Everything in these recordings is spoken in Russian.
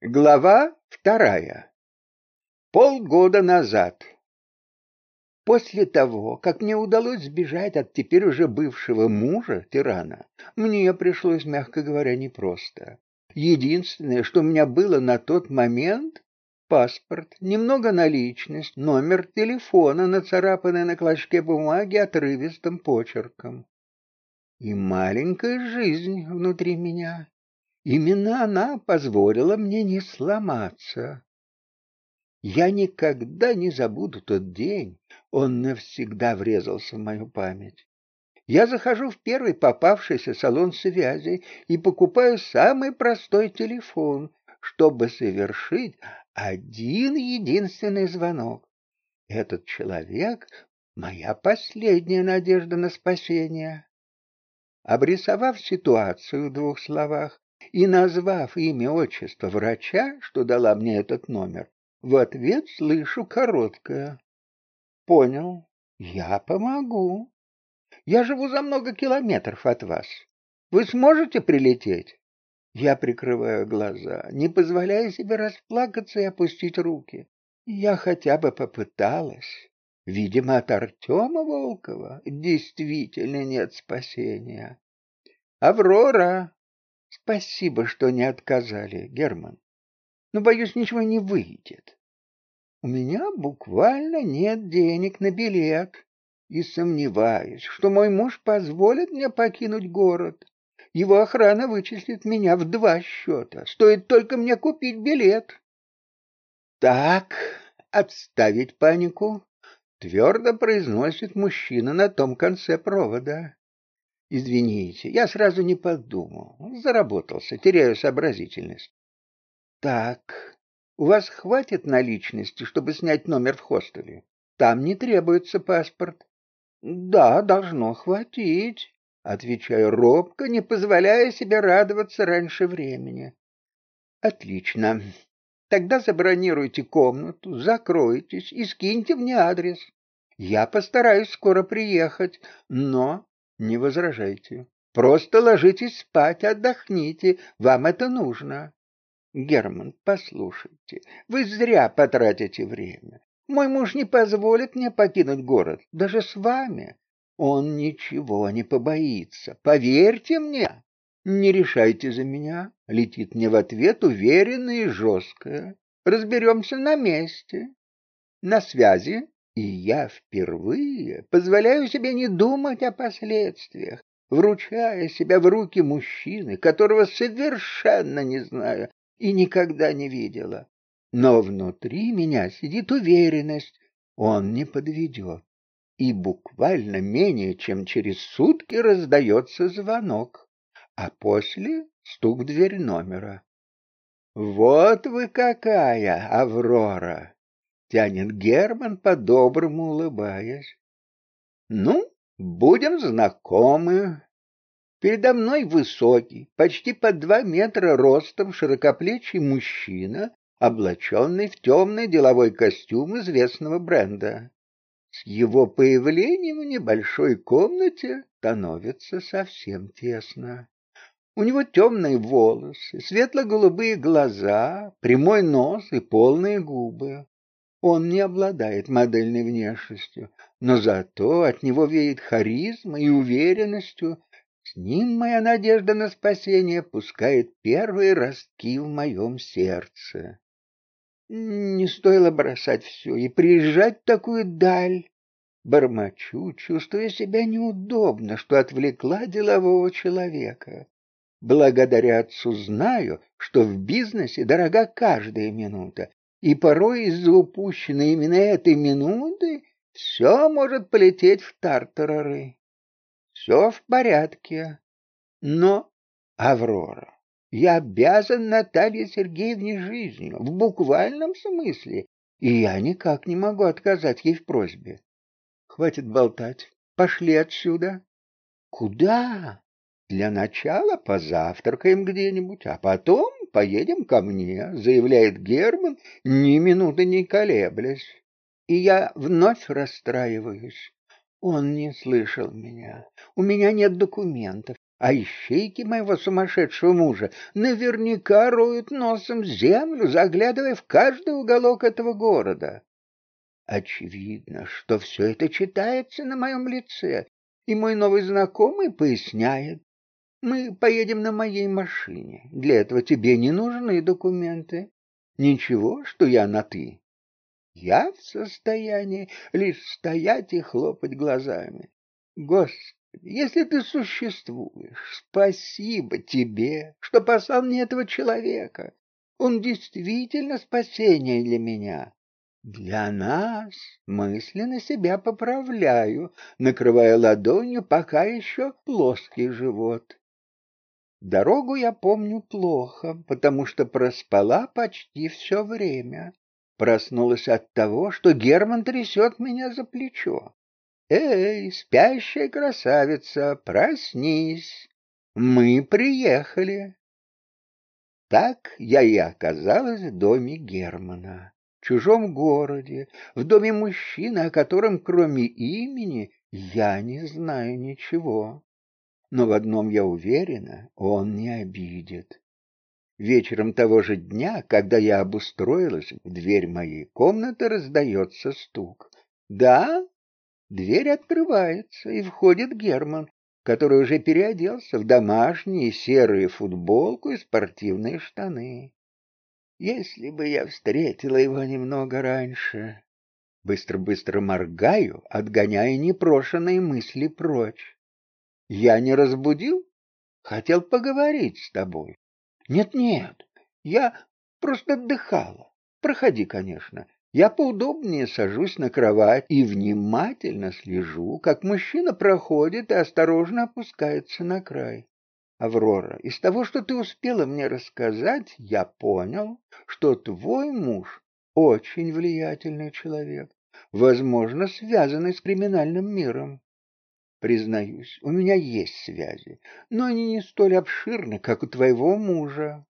Глава вторая. Полгода назад. После того, как мне удалось сбежать от теперь уже бывшего мужа, тирана, мне пришлось, мягко говоря, непросто. Единственное, что у меня было на тот момент — паспорт, немного наличность, номер телефона, нацарапанный на клочке бумаги отрывистым почерком. И маленькая жизнь внутри меня. Именно она позволила мне не сломаться. Я никогда не забуду тот день, он навсегда врезался в мою память. Я захожу в первый попавшийся салон связи и покупаю самый простой телефон, чтобы совершить один единственный звонок. Этот человек — моя последняя надежда на спасение. Обрисовав ситуацию в двух словах, и, назвав имя отчество врача, что дала мне этот номер, в ответ слышу короткое. Понял, я помогу. Я живу за много километров от вас. Вы сможете прилететь? Я прикрываю глаза, не позволяя себе расплакаться и опустить руки. Я хотя бы попыталась. Видимо, от Артема Волкова действительно нет спасения. Аврора, Спасибо, что не отказали, Герман. Но, боюсь, ничего не выйдет. У меня буквально нет денег на билет. И сомневаюсь, что мой муж позволит мне покинуть город. Его охрана вычислит меня в два счета. Стоит только мне купить билет. Так, отставить панику, твердо произносит мужчина на том конце провода. Извините, я сразу не подумал. Заработался, теряю сообразительность. Так, у вас хватит наличности, чтобы снять номер в хостеле? Там не требуется паспорт. Да, должно хватить, отвечаю робко, не позволяя себе радоваться раньше времени. Отлично. Тогда забронируйте комнату, закройтесь и скиньте мне адрес. Я постараюсь скоро приехать, но не возражайте. Просто ложитесь спать, отдохните, вам это нужно. Герман, послушайте, вы зря потратите время. Мой муж не позволит мне покинуть город, даже с вами. Он ничего не побоится, поверьте мне. Не решайте за меня, летит мне в ответ уверенное и жесткое. Разберемся на месте. На связи и я впервые позволяю себе не думать о последствиях, вручая себя в руки мужчины, которого совершенно не знаю и никогда не видела. Но внутри меня сидит уверенность, он не подведет. И буквально менее чем через сутки раздается звонок, а после стук в дверь номера. Вот вы какая, Аврора! Тянет Герман, по-доброму улыбаясь. Ну, будем знакомы. Передо мной высокий, почти под два метра ростом широкоплечий мужчина, облаченный в темный деловой костюм известного бренда. С его появлением в небольшой комнате становится совсем тесно. У него темные волосы, светло-голубые глаза, прямой нос и полные губы. Он не обладает модельной внешностью, но зато от него веет харизмой и уверенностью. С ним моя надежда на спасение пускает первые ростки в моем сердце. Не стоило бросать все и приезжать в такую даль. Бормочу, чувствуя себя неудобно, что отвлекла делового человека. Благодаря отцу знаю, что в бизнесе дорога каждая минута, и порой из-за упущенной именно этой минуты все может полететь в тартарары. Все в порядке. Но, Аврора, я обязан Наталье Сергеевне жизнью, в буквальном смысле, и я никак не могу отказать ей в просьбе. Хватит болтать. Пошли отсюда. Куда? Для начала позавтракаем где-нибудь, а потом поедем ко мне, заявляет Герман, ни минуты не колеблясь. И я вновь расстраиваюсь. Он не слышал меня. У меня нет документов. а ищейки моего сумасшедшего мужа наверняка роют носом землю, заглядывая в каждый уголок этого города. Очевидно, что все это читается на моем лице, и мой новый знакомый поясняет. Мы поедем на моей машине. Для этого тебе не нужны документы. Ничего, что я на «ты». Я в состоянии лишь стоять и хлопать глазами. Господи, если ты существуешь, спасибо тебе, что послал мне этого человека. Он действительно спасение для меня. Для нас мысленно себя поправляю, накрывая ладонью пока еще плоский живот. Дорогу я помню плохо, потому что проспала почти все время. Проснулась от того, что Герман трясет меня за плечо. «Эй, спящая красавица, проснись! Мы приехали!» Так я и оказалась в доме Германа, в чужом городе, в доме мужчины, о котором кроме имени я не знаю ничего. Но в одном я уверена, он не обидит. Вечером того же дня, когда я обустроилась, в дверь моей комнаты раздается стук. «Да?» Дверь открывается, и входит Герман, который уже переоделся в домашние серые футболку и спортивные штаны. Если бы я встретила его немного раньше. Быстро-быстро моргаю, отгоняя непрошенные мысли прочь. Я не разбудил? Хотел поговорить с тобой. Нет-нет, я просто отдыхала. Проходи, конечно. Я поудобнее сажусь на кровать и внимательно слежу, как мужчина проходит и осторожно опускается на край. Аврора, из того, что ты успела мне рассказать, я понял, что твой муж очень влиятельный человек, возможно, связанный с криминальным миром. Признаюсь, у меня есть связи, но они не столь обширны, как у твоего мужа.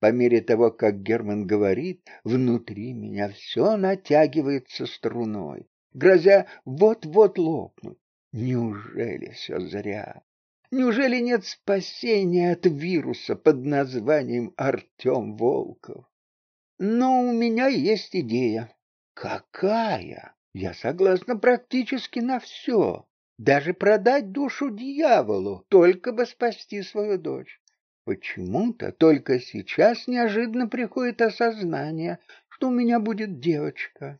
По мере того, как Герман говорит, внутри меня все натягивается струной, грозя вот-вот лопнуть. Неужели все зря? Неужели нет спасения от вируса под названием Артем Волков? Но у меня есть идея. Какая? Я согласна практически на все. Даже продать душу дьяволу, только бы спасти свою дочь. Почему-то только сейчас неожиданно приходит осознание, что у меня будет девочка.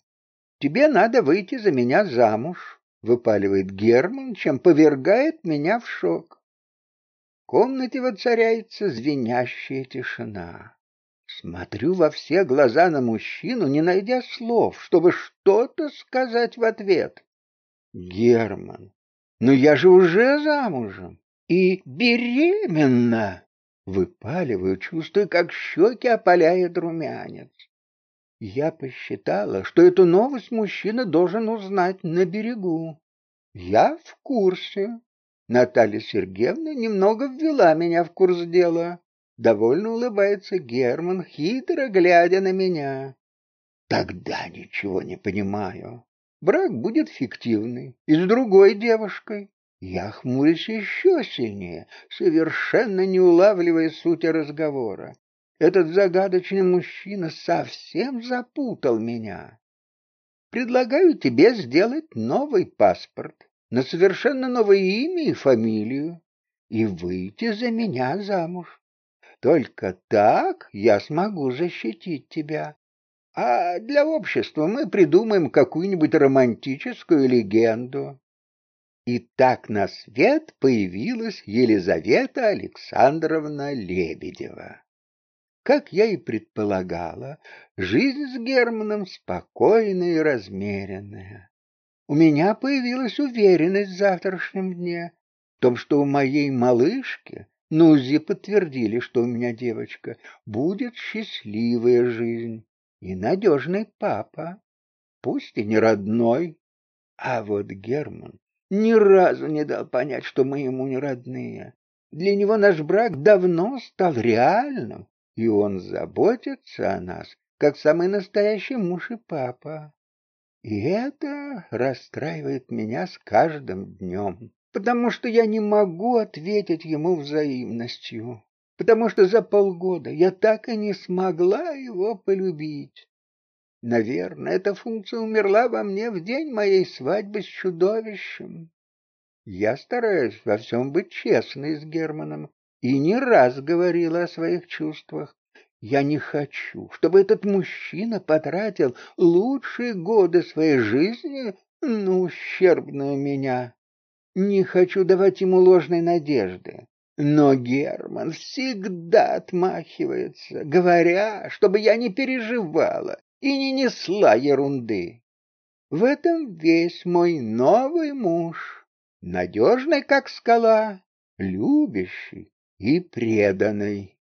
Тебе надо выйти за меня замуж, выпаливает Герман, чем повергает меня в шок. В комнате воцаряется звенящая тишина. Смотрю во все глаза на мужчину, не найдя слов, чтобы что-то сказать в ответ. Герман, но я же уже замужем и беременна. Выпаливаю, чувствуя, как щеки опаляет румянец. Я посчитала, что эту новость мужчина должен узнать на берегу. Я в курсе. Наталья Сергеевна немного ввела меня в курс дела. Довольно улыбается Герман, хитро глядя на меня. Тогда ничего не понимаю. Брак будет фиктивный и с другой девушкой. Я хмурюсь еще сильнее, совершенно не улавливая сути разговора. Этот загадочный мужчина совсем запутал меня. Предлагаю тебе сделать новый паспорт на совершенно новое имя и фамилию и выйти за меня замуж. Только так я смогу защитить тебя. А для общества мы придумаем какую-нибудь романтическую легенду. И так на свет появилась Елизавета Александровна Лебедева. Как я и предполагала, жизнь с Германом спокойная и размеренная. У меня появилась уверенность в завтрашнем дне, в том, что у моей малышки, Нузи подтвердили, что у меня девочка, будет счастливая жизнь и надежный папа, пусть и не родной. А вот Герман ни разу не дал понять, что мы ему не родные. Для него наш брак давно стал реальным, и он заботится о нас, как самый настоящий муж и папа. И это расстраивает меня с каждым днем. потому что я не могу ответить ему взаимностью, потому что за полгода я так и не смогла его полюбить. Наверное, эта функция умерла во мне в день моей свадьбы с чудовищем. Я стараюсь во всем быть честной с Германом и не раз говорила о своих чувствах. Я не хочу, чтобы этот мужчина потратил лучшие годы своей жизни на ущербную меня. Не хочу давать ему ложной надежды. Но Герман всегда отмахивается, говоря, чтобы я не переживала и не несла ерунды. В этом весь мой новый муж, надежный, как скала, любящий и преданный.